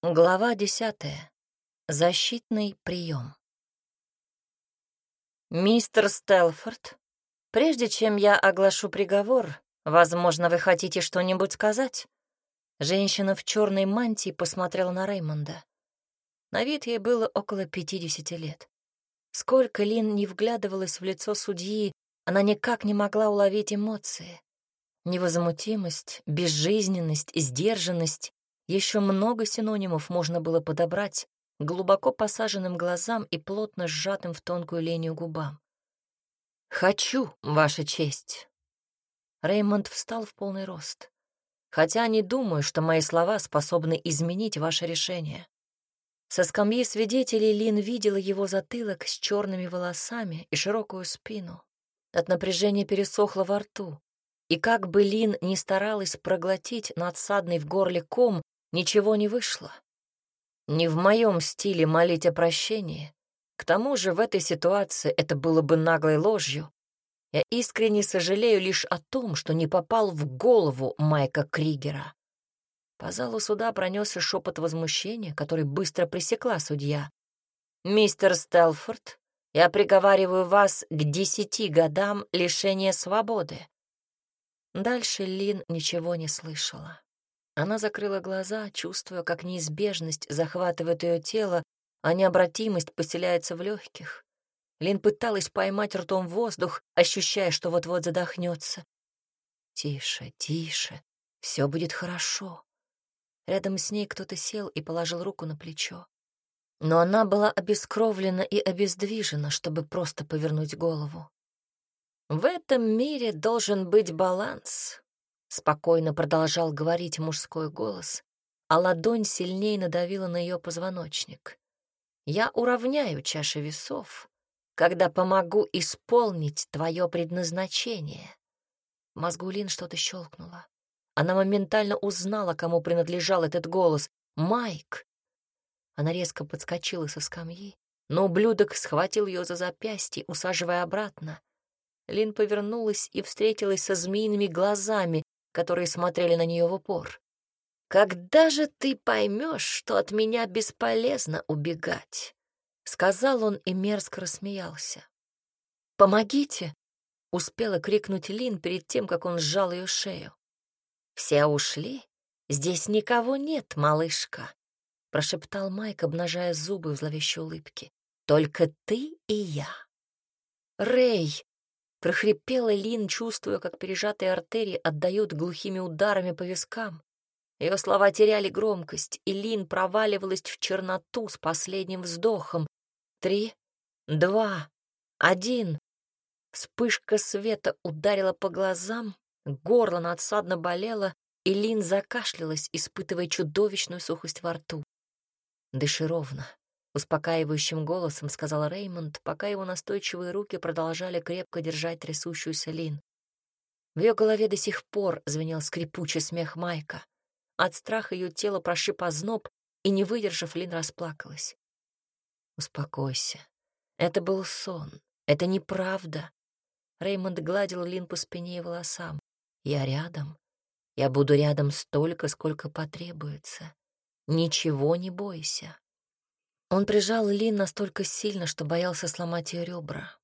Глава десятая. Защитный прием. Мистер Стелфорд, прежде чем я оглашу приговор, возможно, вы хотите что-нибудь сказать? Женщина в черной мантии посмотрела на Реймонда. На вид ей было около пятидесяти лет. Сколько Лин не вглядывалась в лицо судьи, она никак не могла уловить эмоции. Невозмутимость, безжизненность, сдержанность еще много синонимов можно было подобрать глубоко посаженным глазам и плотно сжатым в тонкую линию губам. «Хочу, Ваша честь!» Реймонд встал в полный рост. «Хотя не думаю, что мои слова способны изменить ваше решение». Со скамьи свидетелей Лин видела его затылок с черными волосами и широкую спину. От напряжения пересохло во рту. И как бы Лин ни старалась проглотить надсадный в горле ком, Ничего не вышло. Не в моем стиле молить о прощении. К тому же в этой ситуации это было бы наглой ложью. Я искренне сожалею лишь о том, что не попал в голову Майка Кригера. По залу суда пронесся шепот возмущения, который быстро пресекла судья. «Мистер Стелфорд, я приговариваю вас к десяти годам лишения свободы». Дальше Лин ничего не слышала. Она закрыла глаза, чувствуя, как неизбежность захватывает ее тело, а необратимость поселяется в легких. Лин пыталась поймать ртом воздух, ощущая, что вот-вот задохнется. «Тише, тише, все будет хорошо». Рядом с ней кто-то сел и положил руку на плечо. Но она была обескровлена и обездвижена, чтобы просто повернуть голову. В этом мире должен быть баланс, Спокойно продолжал говорить мужской голос, а ладонь сильнее надавила на ее позвоночник. «Я уравняю чаши весов, когда помогу исполнить твое предназначение». Мозгулин что-то щелкнуло. Она моментально узнала, кому принадлежал этот голос. «Майк!» Она резко подскочила со скамьи, но ублюдок схватил ее за запястье, усаживая обратно. Лин повернулась и встретилась со змеиными глазами, которые смотрели на нее в упор. «Когда же ты поймешь, что от меня бесполезно убегать?» — сказал он и мерзко рассмеялся. «Помогите!» — успела крикнуть Лин перед тем, как он сжал ее шею. «Все ушли? Здесь никого нет, малышка!» — прошептал Майк, обнажая зубы в зловещей улыбке. «Только ты и я!» «Рэй!» Прохрипела Лин, чувствуя, как пережатые артерии отдают глухими ударами по вискам. Ее слова теряли громкость, и Лин проваливалась в черноту с последним вздохом. Три, два, один. Вспышка света ударила по глазам, горло надсадно болело, и Лин закашлялась, испытывая чудовищную сухость во рту. «Дыши ровно», Успокаивающим голосом сказал Реймонд, пока его настойчивые руки продолжали крепко держать трясущуюся Лин. В ее голове до сих пор звенел скрипучий смех Майка. От страха ее тело прошиб озноб, и, не выдержав, Лин расплакалась. «Успокойся. Это был сон. Это неправда». Реймонд гладил Лин по спине и волосам. «Я рядом. Я буду рядом столько, сколько потребуется. Ничего не бойся». Он прижал Лин настолько сильно, что боялся сломать ее ребра.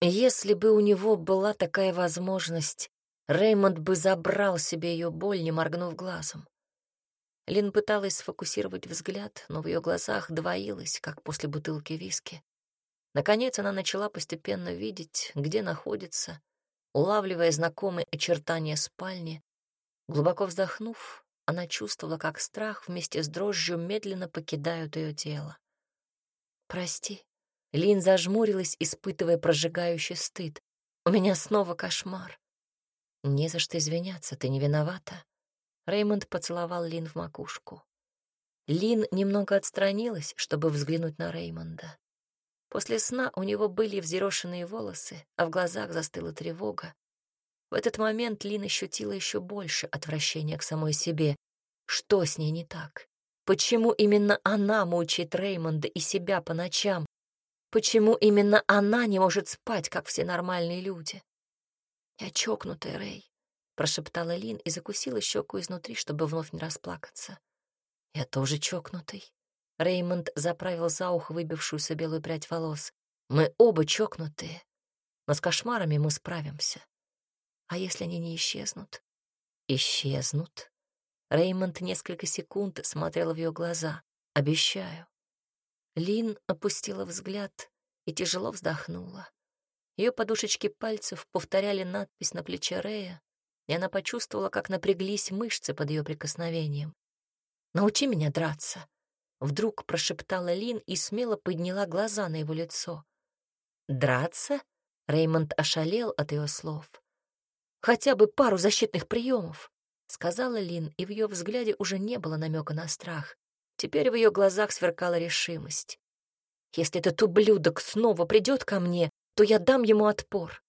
Если бы у него была такая возможность, Реймонд бы забрал себе ее боль, не моргнув глазом. Лин пыталась сфокусировать взгляд, но в ее глазах двоилось, как после бутылки виски. Наконец она начала постепенно видеть, где находится, улавливая знакомые очертания спальни. Глубоко вздохнув, она чувствовала, как страх вместе с дрожжью медленно покидают ее тело. «Прости». Лин зажмурилась, испытывая прожигающий стыд. «У меня снова кошмар». «Не за что извиняться, ты не виновата». Реймонд поцеловал Лин в макушку. Лин немного отстранилась, чтобы взглянуть на Реймонда. После сна у него были взъерошенные волосы, а в глазах застыла тревога. В этот момент Лин ощутила еще больше отвращения к самой себе. Что с ней не так? Почему именно она мучает Реймонда и себя по ночам? Почему именно она не может спать, как все нормальные люди? «Я чокнутая, Рэй», — прошептала Лин и закусила щеку изнутри, чтобы вновь не расплакаться. Я тоже чокнутый. Реймонд заправил за ухо выбившуюся белую прядь волос. Мы оба чокнутые, но с кошмарами мы справимся. А если они не исчезнут? Исчезнут. Реймонд несколько секунд смотрел в ее глаза. Обещаю. Лин опустила взгляд и тяжело вздохнула. Ее подушечки пальцев повторяли надпись на плече Рея, и она почувствовала, как напряглись мышцы под ее прикосновением. «Научи меня драться», — вдруг прошептала Лин и смело подняла глаза на его лицо. «Драться?» — Реймонд ошалел от ее слов. «Хотя бы пару защитных приемов», — сказала Лин, и в ее взгляде уже не было намека на страх. Теперь в ее глазах сверкала решимость. «Если этот ублюдок снова придет ко мне, то я дам ему отпор».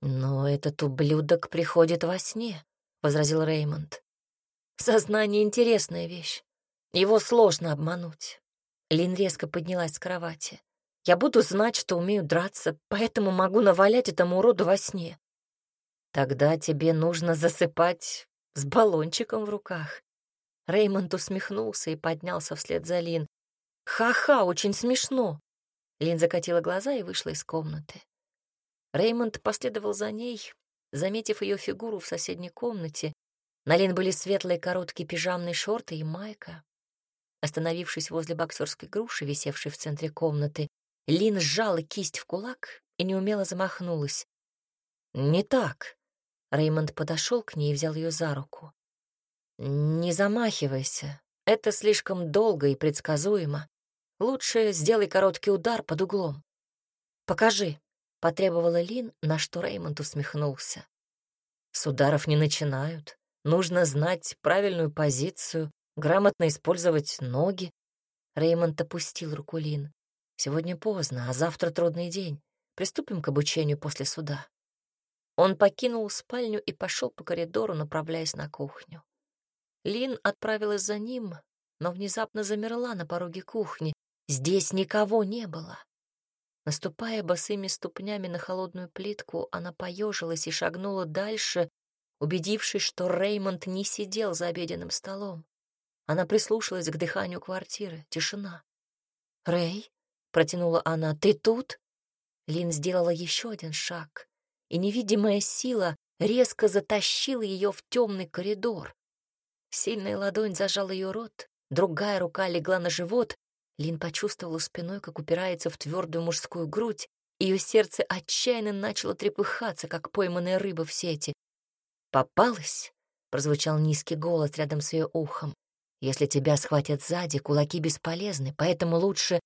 «Но этот ублюдок приходит во сне», — возразил Реймонд. «Сознание — интересная вещь. Его сложно обмануть». Лин резко поднялась с кровати. «Я буду знать, что умею драться, поэтому могу навалять этому уроду во сне». «Тогда тебе нужно засыпать с баллончиком в руках». Реймонд усмехнулся и поднялся вслед за Лин. «Ха-ха, очень смешно!» Лин закатила глаза и вышла из комнаты. Реймонд последовал за ней, заметив ее фигуру в соседней комнате. На Лин были светлые короткие пижамные шорты и майка. Остановившись возле боксерской груши, висевшей в центре комнаты, Лин сжала кисть в кулак и неумело замахнулась. «Не так!» Реймонд подошел к ней и взял ее за руку. «Не замахивайся. Это слишком долго и предсказуемо. Лучше сделай короткий удар под углом. Покажи», Потребовала Лин, на что Реймонд усмехнулся. С ударов не начинают. Нужно знать правильную позицию, грамотно использовать ноги. Реймонд опустил руку Лин. Сегодня поздно, а завтра трудный день. Приступим к обучению после суда. Он покинул спальню и пошел по коридору, направляясь на кухню. Лин отправилась за ним, но внезапно замерла на пороге кухни. Здесь никого не было. Наступая босыми ступнями на холодную плитку, она поежилась и шагнула дальше, убедившись, что Реймонд не сидел за обеденным столом. Она прислушалась к дыханию квартиры. Тишина. «Рэй?» — протянула она. «Ты тут?» Лин сделала еще один шаг, и невидимая сила резко затащила ее в темный коридор. Сильная ладонь зажала ее рот, другая рука легла на живот, Лин почувствовала спиной, как упирается в твердую мужскую грудь, ее сердце отчаянно начало трепыхаться, как пойманная рыба в сети. «Попалась?» — прозвучал низкий голос рядом с ее ухом. «Если тебя схватят сзади, кулаки бесполезны, поэтому лучше...»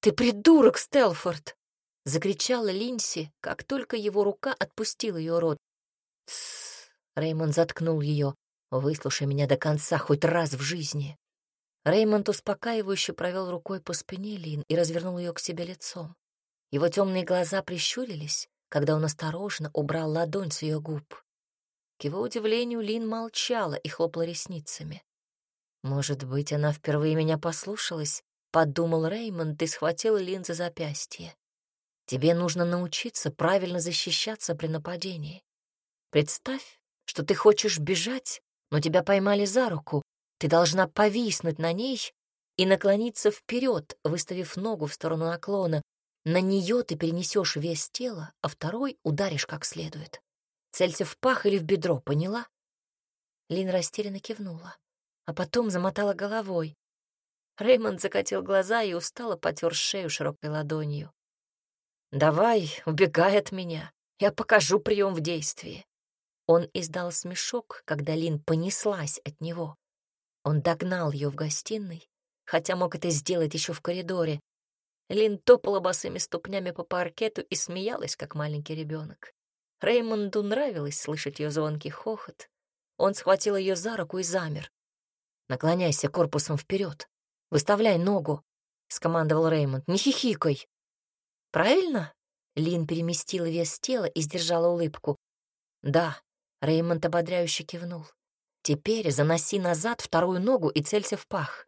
«Ты придурок, Стелфорд!» — закричала Линси, как только его рука отпустила ее рот. «Тссс!» — Реймон заткнул ее. «Выслушай меня до конца хоть раз в жизни. Реймонд успокаивающе провел рукой по спине Лин и развернул ее к себе лицом. Его темные глаза прищурились, когда он осторожно убрал ладонь с ее губ. К его удивлению, Лин молчала и хлопала ресницами. «Может быть, она впервые меня послушалась?» — подумал Реймонд и схватил Лин за запястье. «Тебе нужно научиться правильно защищаться при нападении. Представь, что ты хочешь бежать, но тебя поймали за руку, ты должна повиснуть на ней и наклониться вперед, выставив ногу в сторону наклона. На нее ты перенесешь вес тела, а второй ударишь как следует. Целься в пах или в бедро, поняла? Лин растерянно кивнула, а потом замотала головой. Реймонд закатил глаза и устало потер шею широкой ладонью. «Давай, убегай от меня, я покажу прием в действии». Он издал смешок, когда Лин понеслась от него. Он догнал ее в гостиной, хотя мог это сделать еще в коридоре. Лин топала босыми ступнями по паркету и смеялась, как маленький ребенок. Реймонду нравилось слышать ее звонкий хохот. Он схватил ее за руку и замер. «Наклоняйся корпусом вперед, выставляй ногу», — скомандовал Реймонд. «Не хихикай». «Правильно?» — Лин переместила вес тела и сдержала улыбку. «Да», — Реймонд ободряюще кивнул. Теперь заноси назад вторую ногу и целься в пах.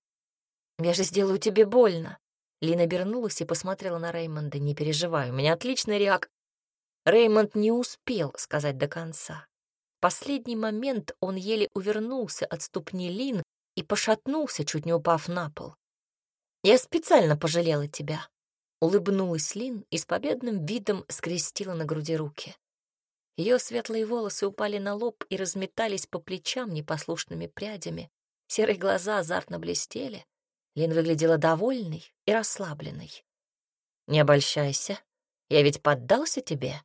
Я же сделаю тебе больно. Лина обернулась и посмотрела на Реймонда. Не переживай, у меня отличный реак. Реймонд не успел сказать до конца. В последний момент он еле увернулся от ступни Лин, и пошатнулся, чуть не упав на пол. «Я специально пожалела тебя», — улыбнулась Лин и с победным видом скрестила на груди руки. Ее светлые волосы упали на лоб и разметались по плечам непослушными прядями. Серые глаза азартно блестели. Лин выглядела довольной и расслабленной. «Не обольщайся, я ведь поддался тебе».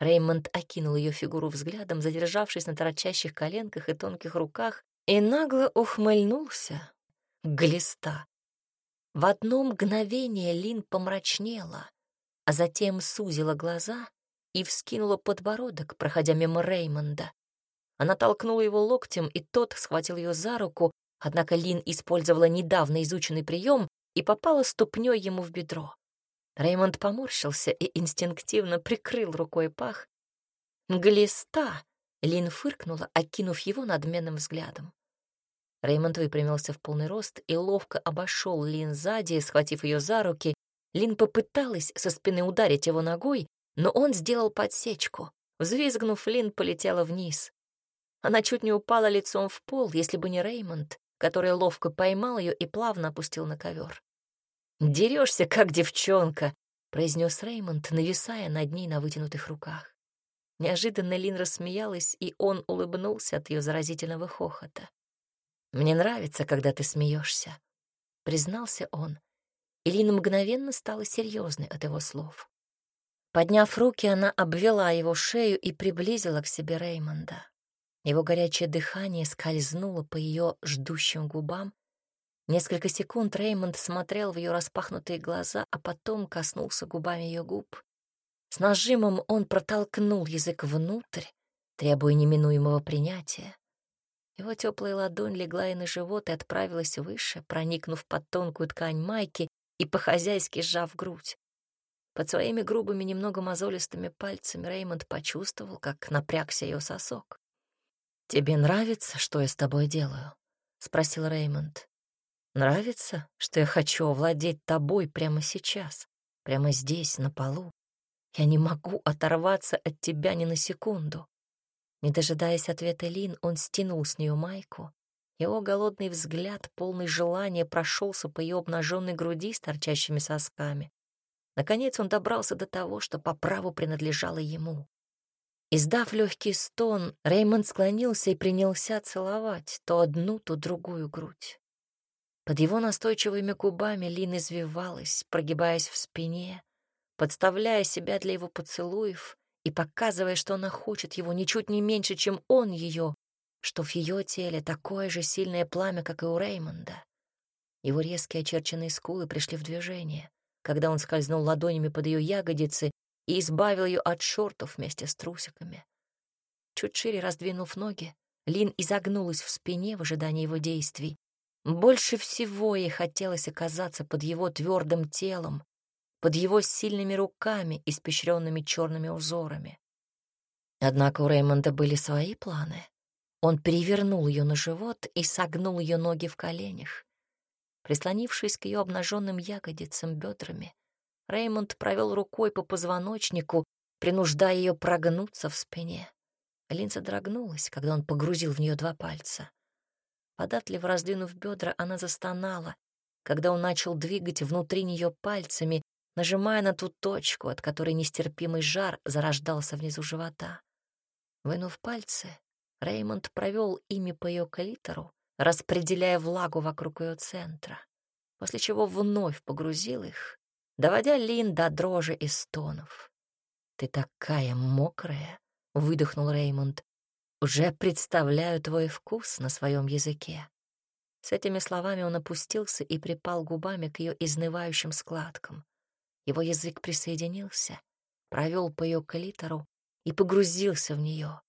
Реймонд окинул ее фигуру взглядом, задержавшись на торчащих коленках и тонких руках, и нагло ухмыльнулся. Глиста. В одно мгновение Лин помрачнела, а затем сузила глаза и вскинула подбородок, проходя мимо Реймонда. Она толкнула его локтем, и тот схватил ее за руку, однако Лин использовала недавно изученный прием и попала ступней ему в бедро. Реймонд поморщился и инстинктивно прикрыл рукой пах. «Глиста!» — Лин фыркнула, окинув его надменным взглядом. Реймонд выпрямился в полный рост и ловко обошел Лин сзади, схватив ее за руки. Лин попыталась со спины ударить его ногой, но он сделал подсечку. Взвизгнув, Лин полетела вниз. Она чуть не упала лицом в пол, если бы не Реймонд, который ловко поймал ее и плавно опустил на ковер. «Дерешься, как девчонка», — произнес Реймонд, нависая над ней на вытянутых руках. Неожиданно Лин рассмеялась, и он улыбнулся от ее заразительного хохота. «Мне нравится, когда ты смеешься», — признался он, и Лина мгновенно стала серьезной от его слов. Подняв руки, она обвела его шею и приблизила к себе Реймонда. Его горячее дыхание скользнуло по ее ждущим губам, Несколько секунд Реймонд смотрел в ее распахнутые глаза, а потом коснулся губами ее губ. С нажимом он протолкнул язык внутрь, требуя неминуемого принятия. Его теплая ладонь легла и на живот и отправилась выше, проникнув под тонкую ткань майки и по-хозяйски сжав грудь. Под своими грубыми, немного мозолистыми пальцами Реймонд почувствовал, как напрягся ее сосок. «Тебе нравится, что я с тобой делаю?» — спросил Реймонд. Нравится, что я хочу овладеть тобой прямо сейчас, прямо здесь, на полу? Я не могу оторваться от тебя ни на секунду. Не дожидаясь ответа Лин, он стянул с нее майку. Его голодный взгляд, полный желания, прошелся по ее обнаженной груди с торчащими сосками. Наконец он добрался до того, что по праву принадлежало ему. Издав легкий стон, Реймонд склонился и принялся целовать то одну, то другую грудь. Под его настойчивыми губами Лин извивалась, прогибаясь в спине, подставляя себя для его поцелуев и показывая, что она хочет его ничуть не меньше, чем он ее, что в ее теле такое же сильное пламя, как и у Реймонда. Его резкие очерченные скулы пришли в движение, когда он скользнул ладонями под ее ягодицы и избавил ее от шортов вместе с трусиками. Чуть шире раздвинув ноги, Лин изогнулась в спине в ожидании его действий, больше всего ей хотелось оказаться под его твердым телом, под его сильными руками, испещренными черными узорами. Однако у Реймонда были свои планы. Он перевернул ее на живот и согнул ее ноги в коленях. Прислонившись к ее обнаженным ягодицам бедрами, Реймонд провел рукой по позвоночнику, принуждая ее прогнуться в спине. Линза дрогнулась, когда он погрузил в нее два пальца. Податливо раздвинув бедра, она застонала, когда он начал двигать внутри нее пальцами, нажимая на ту точку, от которой нестерпимый жар зарождался внизу живота. Вынув пальцы, Реймонд провел ими по ее клитору, распределяя влагу вокруг ее центра, после чего вновь погрузил их, доводя Лин до дрожи и стонов. «Ты такая мокрая!» — выдохнул Реймонд. Уже представляю твой вкус на своем языке. С этими словами он опустился и припал губами к ее изнывающим складкам. Его язык присоединился, провел по ее клитору и погрузился в нее.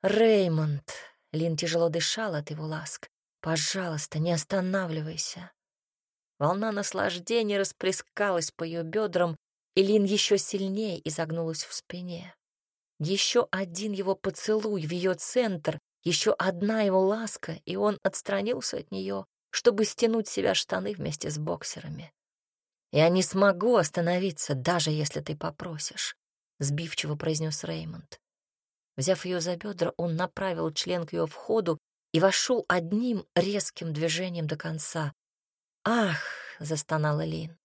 «Реймонд!» — Лин тяжело дышал от его ласк. «Пожалуйста, не останавливайся!» Волна наслаждения расплескалась по ее бедрам, и Лин еще сильнее изогнулась в спине. Еще один его поцелуй в ее центр, еще одна его ласка, и он отстранился от нее, чтобы стянуть себя штаны вместе с боксерами. «Я не смогу остановиться, даже если ты попросишь», — сбивчиво произнес Реймонд. Взяв ее за бедра, он направил член к ее входу, и вошел одним резким движением до конца. «Ах!» — застонала Лин.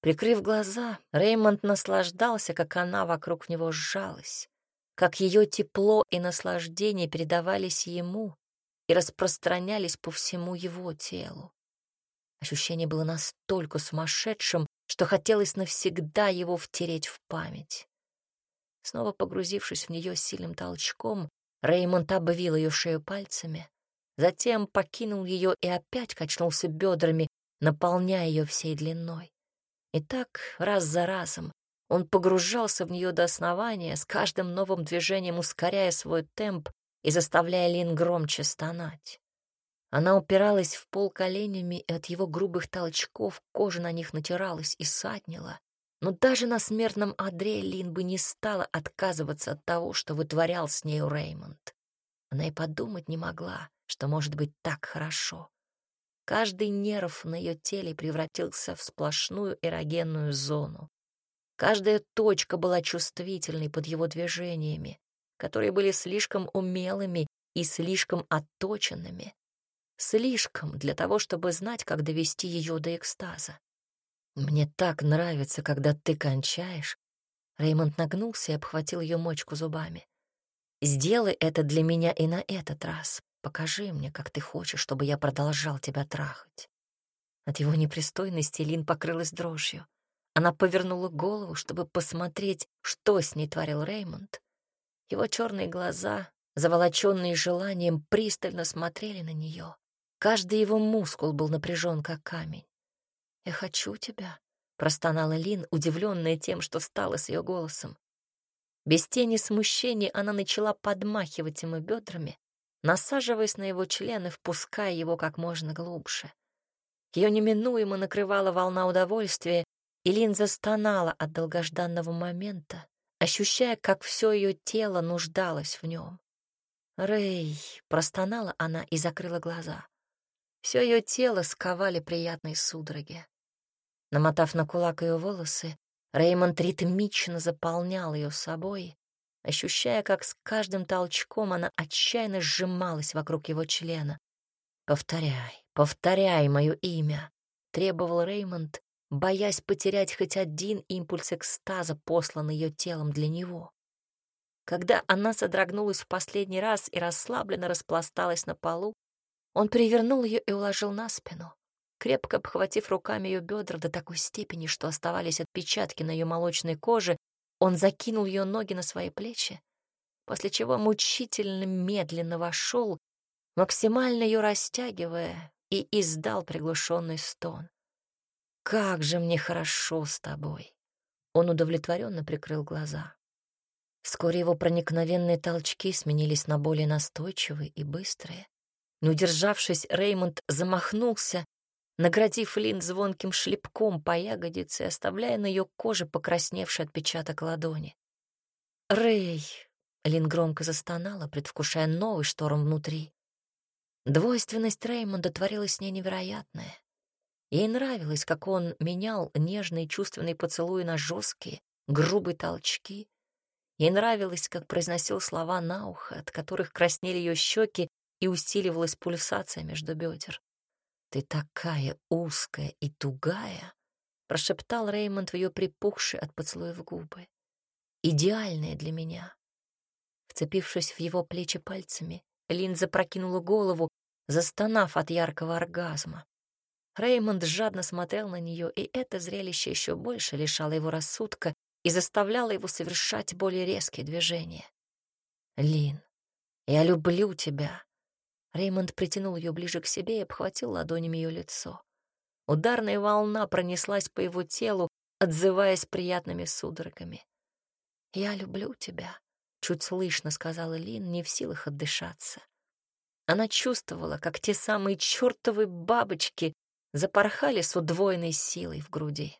Прикрыв глаза, Реймонд наслаждался, как она вокруг него сжалась, как ее тепло и наслаждение передавались ему и распространялись по всему его телу. Ощущение было настолько сумасшедшим, что хотелось навсегда его втереть в память. Снова погрузившись в нее сильным толчком, Реймонд обвил ее шею пальцами, затем покинул ее и опять качнулся бедрами, наполняя ее всей длиной. И так, раз за разом, он погружался в нее до основания, с каждым новым движением ускоряя свой темп и заставляя Лин громче стонать. Она упиралась в пол коленями, и от его грубых толчков кожа на них натиралась и саднила. Но даже на смертном одре Лин бы не стала отказываться от того, что вытворял с нею Реймонд. Она и подумать не могла, что может быть так хорошо. Каждый нерв на ее теле превратился в сплошную эрогенную зону. Каждая точка была чувствительной под его движениями, которые были слишком умелыми и слишком отточенными. Слишком для того, чтобы знать, как довести ее до экстаза. «Мне так нравится, когда ты кончаешь». Реймонд нагнулся и обхватил ее мочку зубами. «Сделай это для меня и на этот раз. Покажи мне, как ты хочешь, чтобы я продолжал тебя трахать». От его непристойности Лин покрылась дрожью. Она повернула голову, чтобы посмотреть, что с ней творил Реймонд. Его черные глаза, заволоченные желанием, пристально смотрели на нее. Каждый его мускул был напряжен, как камень. «Я хочу тебя», — простонала Лин, удивленная тем, что стало с ее голосом. Без тени смущения она начала подмахивать ему бедрами, насаживаясь на его член и впуская его как можно глубже. Ее неминуемо накрывала волна удовольствия, и Лин застонала от долгожданного момента, ощущая, как все ее тело нуждалось в нем. «Рэй!» — простонала она и закрыла глаза. Все ее тело сковали приятные судороги. Намотав на кулак ее волосы, Реймонд ритмично заполнял ее собой, ощущая, как с каждым толчком она отчаянно сжималась вокруг его члена. «Повторяй, повторяй мое имя», — требовал Реймонд, боясь потерять хоть один импульс экстаза, посланный ее телом для него. Когда она содрогнулась в последний раз и расслабленно распласталась на полу, он перевернул ее и уложил на спину, крепко обхватив руками ее бедра до такой степени, что оставались отпечатки на ее молочной коже, он закинул ее ноги на свои плечи, после чего мучительно медленно вошел, максимально ее растягивая, и издал приглушенный стон. «Как же мне хорошо с тобой!» Он удовлетворенно прикрыл глаза. Вскоре его проникновенные толчки сменились на более настойчивые и быстрые. Не удержавшись, Реймонд замахнулся, наградив Лин звонким шлепком по ягодице, оставляя на ее коже покрасневший отпечаток ладони. «Рэй!» — Лин громко застонала, предвкушая новый шторм внутри. Двойственность Реймонда творилась с ней невероятная. Ей нравилось, как он менял нежные чувственные поцелуи на жесткие, грубые толчки. Ей нравилось, как произносил слова на ухо, от которых краснели ее щеки и усиливалась пульсация между бедер. «Ты такая узкая и тугая!» — прошептал Реймонд в ее припухшие от поцелуев губы. «Идеальная для меня!» Вцепившись в его плечи пальцами, Линза прокинула голову, застонав от яркого оргазма. Реймонд жадно смотрел на нее, и это зрелище еще больше лишало его рассудка и заставляло его совершать более резкие движения. «Лин, я люблю тебя!» Реймонд притянул ее ближе к себе и обхватил ладонями ее лицо. Ударная волна пронеслась по его телу, отзываясь приятными судорогами. «Я люблю тебя», — чуть слышно сказала Лин, не в силах отдышаться. Она чувствовала, как те самые чертовы бабочки запорхали с удвоенной силой в груди.